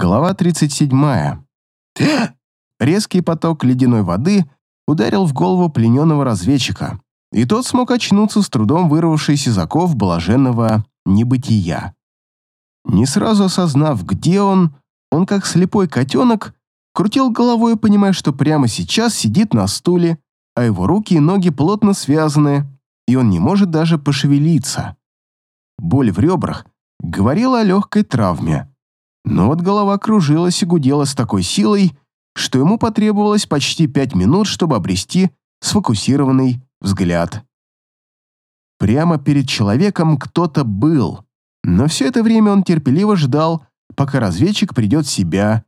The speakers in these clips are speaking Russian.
Глава 37. Резкий поток ледяной воды ударил в голову плененного разведчика, и тот смог очнуться с трудом вырвавшись из оков блаженного небытия. Не сразу осознав, где он, он, как слепой котенок, крутил головой, понимая, что прямо сейчас сидит на стуле, а его руки и ноги плотно связаны, и он не может даже пошевелиться. Боль в ребрах говорила о легкой травме. Но вот голова кружилась и гудела с такой силой, что ему потребовалось почти пять минут, чтобы обрести сфокусированный взгляд. Прямо перед человеком кто-то был, но все это время он терпеливо ждал, пока разведчик придет в себя,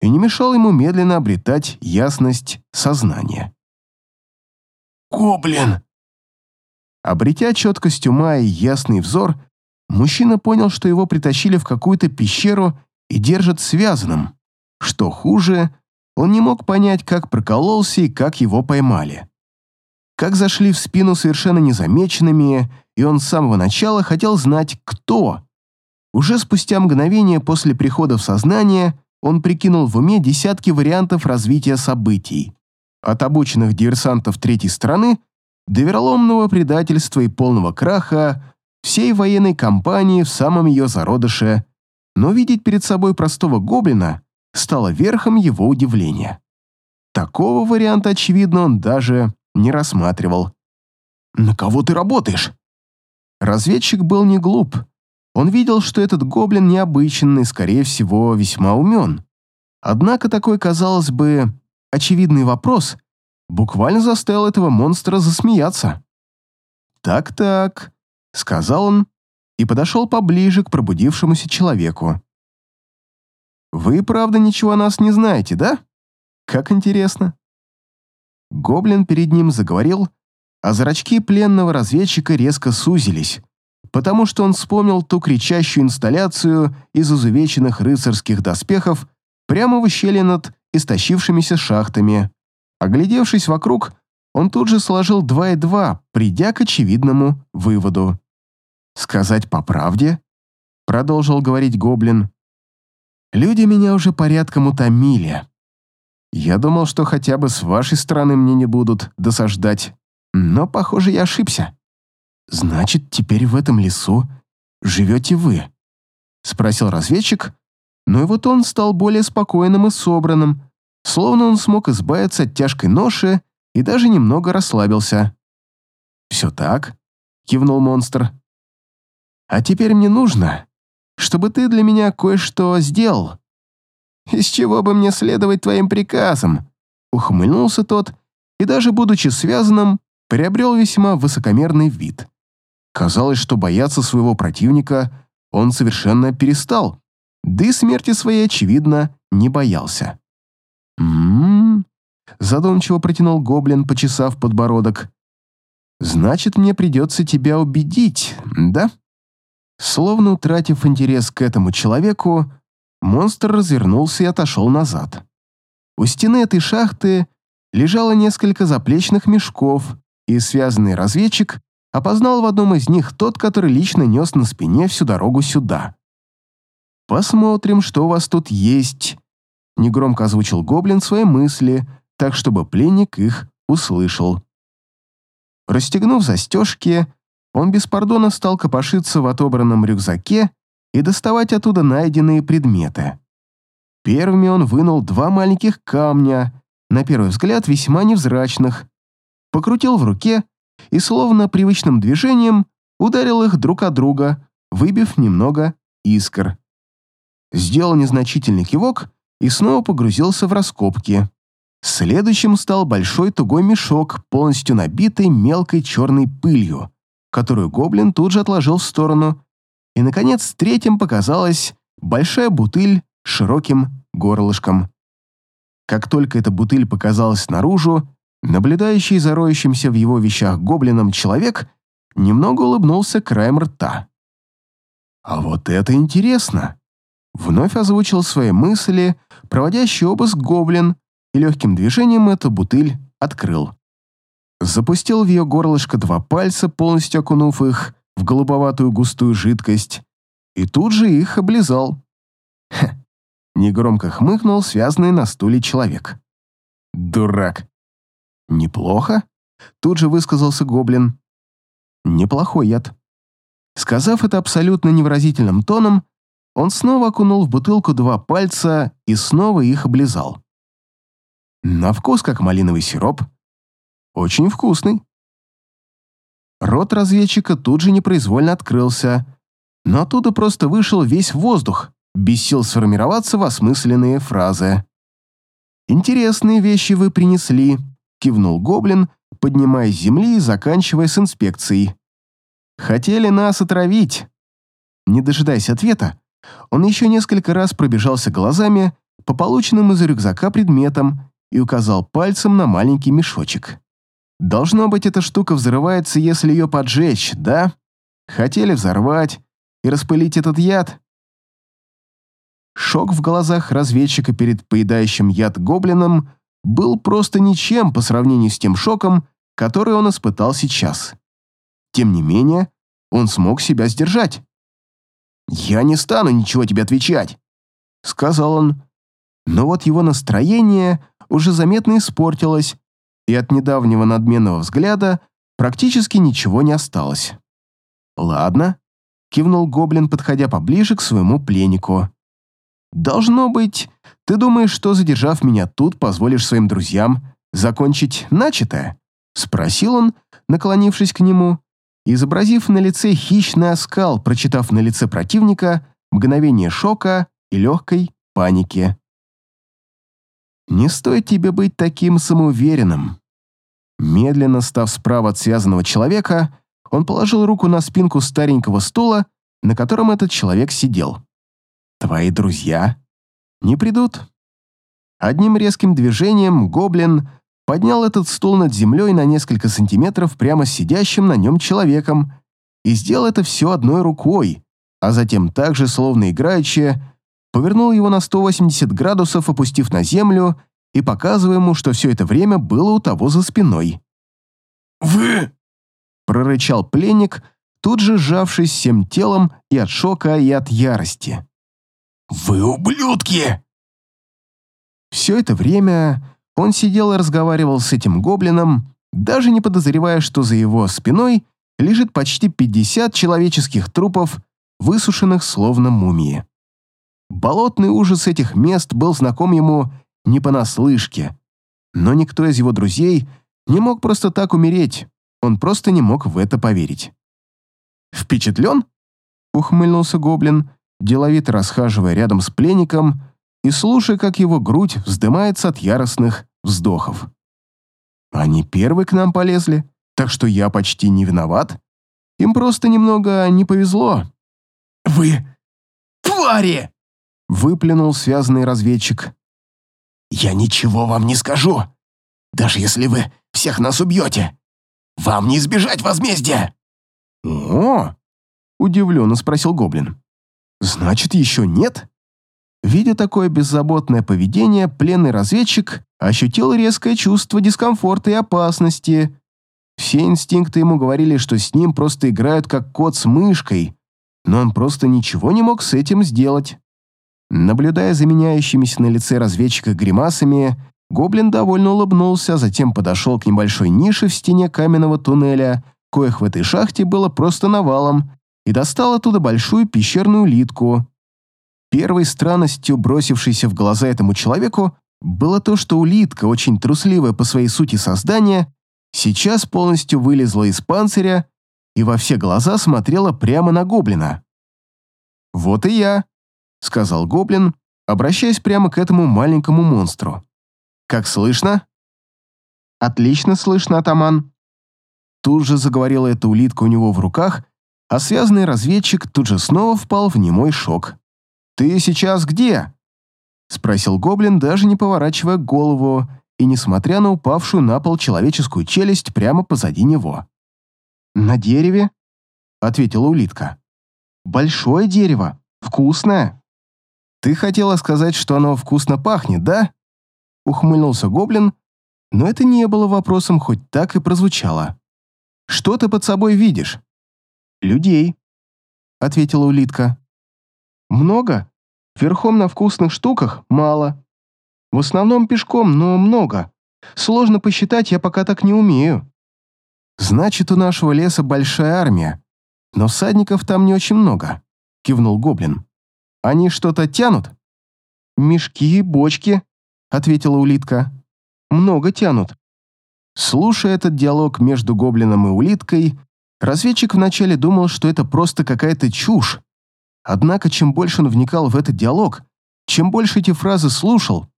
и не мешал ему медленно обретать ясность сознания. «Гоблин!» Обретя четкость ума и ясный взор, мужчина понял, что его притащили в какую-то пещеру и держат связанным. Что хуже, он не мог понять, как прокололся и как его поймали. Как зашли в спину совершенно незамеченными, и он с самого начала хотел знать, кто. Уже спустя мгновение после прихода в сознание он прикинул в уме десятки вариантов развития событий. От обученных диверсантов третьей страны до вероломного предательства и полного краха всей военной кампании в самом ее зародыше но видеть перед собой простого гоблина стало верхом его удивления. Такого варианта, очевидно, он даже не рассматривал. «На кого ты работаешь?» Разведчик был не глуп. Он видел, что этот гоблин необычный, скорее всего, весьма умен. Однако такой, казалось бы, очевидный вопрос буквально заставил этого монстра засмеяться. «Так-так», — сказал он и подошел поближе к пробудившемуся человеку. «Вы, правда, ничего о нас не знаете, да? Как интересно». Гоблин перед ним заговорил, а зрачки пленного разведчика резко сузились, потому что он вспомнил ту кричащую инсталляцию из изувеченных рыцарских доспехов прямо в ущелье над истощившимися шахтами. Оглядевшись вокруг, он тут же сложил два и два, придя к очевидному выводу. «Сказать по правде?» — продолжил говорить гоблин. «Люди меня уже порядком утомили. Я думал, что хотя бы с вашей стороны мне не будут досаждать, но, похоже, я ошибся. Значит, теперь в этом лесу живете вы?» — спросил разведчик, но его тон стал более спокойным и собранным, словно он смог избавиться от тяжкой ноши и даже немного расслабился. «Все так?» — кивнул монстр. А теперь мне нужно, чтобы ты для меня кое-что сделал. Из чего бы мне следовать твоим приказам?» Ухмыльнулся тот и даже будучи связанным, приобрел весьма высокомерный вид. Казалось, что бояться своего противника он совершенно перестал, да и смерти своей, очевидно, не боялся. «М-м-м», задумчиво протянул гоблин, почесав подбородок. «Значит, мне придется тебя убедить, да?» Словно утратив интерес к этому человеку, монстр развернулся и отошел назад. У стены этой шахты лежало несколько заплечных мешков, и связанный разведчик опознал в одном из них тот, который лично нес на спине всю дорогу сюда. «Посмотрим, что у вас тут есть», — негромко озвучил гоблин свои мысли, так чтобы пленник их услышал. Расстегнув застежки, он без пардона стал копошиться в отобранном рюкзаке и доставать оттуда найденные предметы. Первыми он вынул два маленьких камня, на первый взгляд весьма невзрачных, покрутил в руке и, словно привычным движением, ударил их друг от друга, выбив немного искр. Сделал незначительный кивок и снова погрузился в раскопки. Следующим стал большой тугой мешок, полностью набитый мелкой черной пылью которую гоблин тут же отложил в сторону, и, наконец, третьим показалась большая бутыль с широким горлышком. Как только эта бутыль показалась наружу, наблюдающий за роющимся в его вещах гоблином человек немного улыбнулся краем рта. «А вот это интересно!» Вновь озвучил свои мысли, проводящий обыск гоблин, и легким движением эту бутыль открыл запустил в ее горлышко два пальца, полностью окунув их в голубоватую густую жидкость, и тут же их облизал. Хе, Негромко хмыкнул связанный на стуле человек. «Дурак!» «Неплохо?» Тут же высказался гоблин. «Неплохой яд». Сказав это абсолютно невыразительным тоном, он снова окунул в бутылку два пальца и снова их облизал. На вкус как малиновый сироп. Очень вкусный. Рот разведчика тут же непроизвольно открылся, но оттуда просто вышел весь воздух, без сил сформироваться в осмысленные фразы. «Интересные вещи вы принесли», — кивнул гоблин, поднимаясь с земли и заканчивая с инспекцией. «Хотели нас отравить». Не дожидаясь ответа, он еще несколько раз пробежался глазами по полученным из рюкзака предметам и указал пальцем на маленький мешочек. «Должно быть, эта штука взрывается, если ее поджечь, да? Хотели взорвать и распылить этот яд?» Шок в глазах разведчика перед поедающим яд гоблином был просто ничем по сравнению с тем шоком, который он испытал сейчас. Тем не менее, он смог себя сдержать. «Я не стану ничего тебе отвечать», — сказал он. Но вот его настроение уже заметно испортилось, и от недавнего надменного взгляда практически ничего не осталось. «Ладно», — кивнул гоблин, подходя поближе к своему пленнику. «Должно быть, ты думаешь, что, задержав меня тут, позволишь своим друзьям закончить начатое?» — спросил он, наклонившись к нему, изобразив на лице хищный оскал, прочитав на лице противника мгновение шока и легкой паники. «Не стоит тебе быть таким самоуверенным». Медленно став справа от связанного человека, он положил руку на спинку старенького стула, на котором этот человек сидел. Твои друзья не придут. Одним резким движением гоблин поднял этот стул над землей на несколько сантиметров прямо сидящим на нем человеком и сделал это все одной рукой, а затем также, словно играючи, повернул его на 180 градусов, опустив на землю и показывая ему, что все это время было у того за спиной. «Вы!» — прорычал пленник, тут же сжавшись всем телом и от шока, и от ярости. «Вы ублюдки!» Все это время он сидел и разговаривал с этим гоблином, даже не подозревая, что за его спиной лежит почти 50 человеческих трупов, высушенных словно мумии. Болотный ужас этих мест был знаком ему не понаслышке, но никто из его друзей не мог просто так умереть, он просто не мог в это поверить. «Впечатлен?» — ухмыльнулся гоблин, деловито расхаживая рядом с пленником и слушая, как его грудь вздымается от яростных вздохов. Они первые к нам полезли, так что я почти не виноват. Им просто немного не повезло. «Вы твари!» — выплюнул связанный разведчик. «Я ничего вам не скажу, даже если вы всех нас убьете. Вам не избежать возмездия!» «О!» — удивленно спросил Гоблин. Значит, еще нет? Видя такое беззаботное поведение, пленный разведчик ощутил резкое чувство дискомфорта и опасности. Все инстинкты ему говорили, что с ним просто играют как кот с мышкой, но он просто ничего не мог с этим сделать. Наблюдая за меняющимися на лице разведчика гримасами, гоблин довольно улыбнулся, а затем подошел к небольшой нише в стене каменного туннеля, коих в этой шахте было просто навалом, и достал оттуда большую пещерную улитку. Первой странностью, бросившейся в глаза этому человеку, было то, что улитка, очень трусливая по своей сути создания, сейчас полностью вылезла из панциря и во все глаза смотрела прямо на гоблина. «Вот и я», — сказал гоблин, обращаясь прямо к этому маленькому монстру. «Как слышно?» «Отлично слышно, атаман». Тут же заговорила эта улитка у него в руках а связанный разведчик тут же снова впал в немой шок. «Ты сейчас где?» — спросил гоблин, даже не поворачивая голову и несмотря на упавшую на пол человеческую челюсть прямо позади него. «На дереве?» — ответила улитка. «Большое дерево, вкусное». «Ты хотела сказать, что оно вкусно пахнет, да?» — ухмыльнулся гоблин, но это не было вопросом, хоть так и прозвучало. «Что ты под собой видишь?» «Людей», — ответила улитка. «Много?» Верхом на вкусных штуках мало. В основном пешком, но много. Сложно посчитать, я пока так не умею. Значит, у нашего леса большая армия, но всадников там не очень много, кивнул гоблин. Они что-то тянут? Мешки, бочки, ответила улитка. Много тянут. Слушая этот диалог между гоблином и улиткой, разведчик вначале думал, что это просто какая-то чушь. Однако, чем больше он вникал в этот диалог, чем больше эти фразы слушал,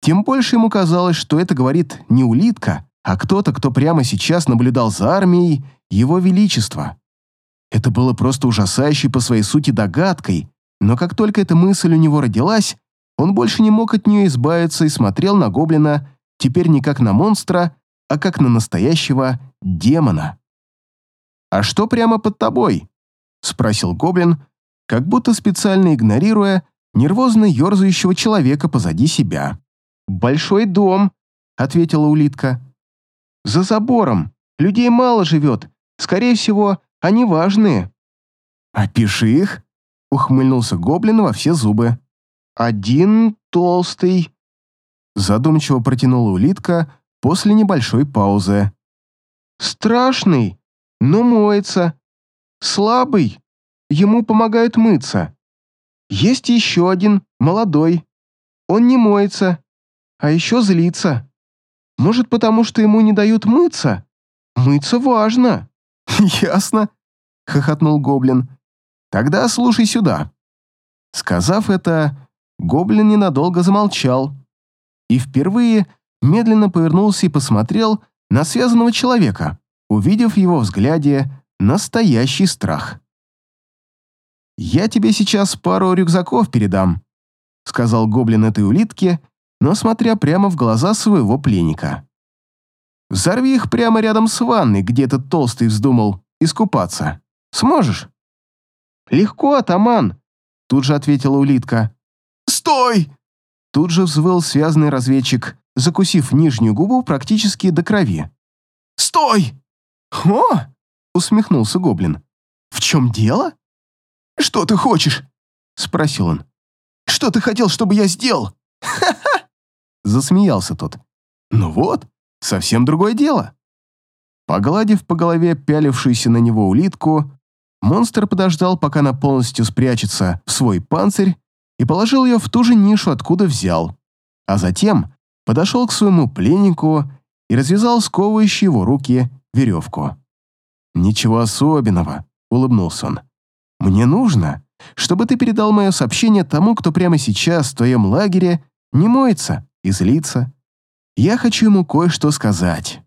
тем больше ему казалось, что это говорит не улитка, а кто-то, кто прямо сейчас наблюдал за армией Его Величества. Это было просто ужасающей по своей сути догадкой, но как только эта мысль у него родилась, он больше не мог от нее избавиться и смотрел на гоблина теперь не как на монстра, а как на настоящего демона. «А что прямо под тобой?» — спросил гоблин, как будто специально игнорируя нервозно ерзающего человека позади себя. «Большой дом», — ответила улитка. «За забором. Людей мало живет. Скорее всего, они важные». «Опиши их», — ухмыльнулся гоблин во все зубы. «Один толстый», — задумчиво протянула улитка после небольшой паузы. «Страшный, но моется. Слабый, ему помогают мыться. Есть еще один, молодой. Он не моется, а еще злится. Может, потому что ему не дают мыться? Мыться важно». «Ясно», — хохотнул гоблин. «Тогда слушай сюда». Сказав это, гоблин ненадолго замолчал и впервые медленно повернулся и посмотрел на связанного человека, увидев в его взгляде настоящий страх. «Я тебе сейчас пару рюкзаков передам», — сказал гоблин этой улитке, но смотря прямо в глаза своего пленника. «Взорви их прямо рядом с ванной, где этот толстый вздумал искупаться. Сможешь?» «Легко, атаман», — тут же ответила улитка. «Стой!» Тут же взвыл связанный разведчик, закусив нижнюю губу практически до крови. «Стой!» «О!» — усмехнулся гоблин. «В чем дело?» «Что ты хочешь?» — спросил он. «Что ты хотел, чтобы я сделал?» «Ха-ха!» — засмеялся тот. «Ну вот, совсем другое дело». Погладив по голове пялившуюся на него улитку, монстр подождал, пока она полностью спрячется в свой панцирь и положил ее в ту же нишу, откуда взял, а затем подошел к своему пленнику и развязал сковывающие его руки веревку. «Ничего особенного», — улыбнулся он. «Мне нужно, чтобы ты передал мое сообщение тому, кто прямо сейчас в твоем лагере не моется и злится. Я хочу ему кое-что сказать».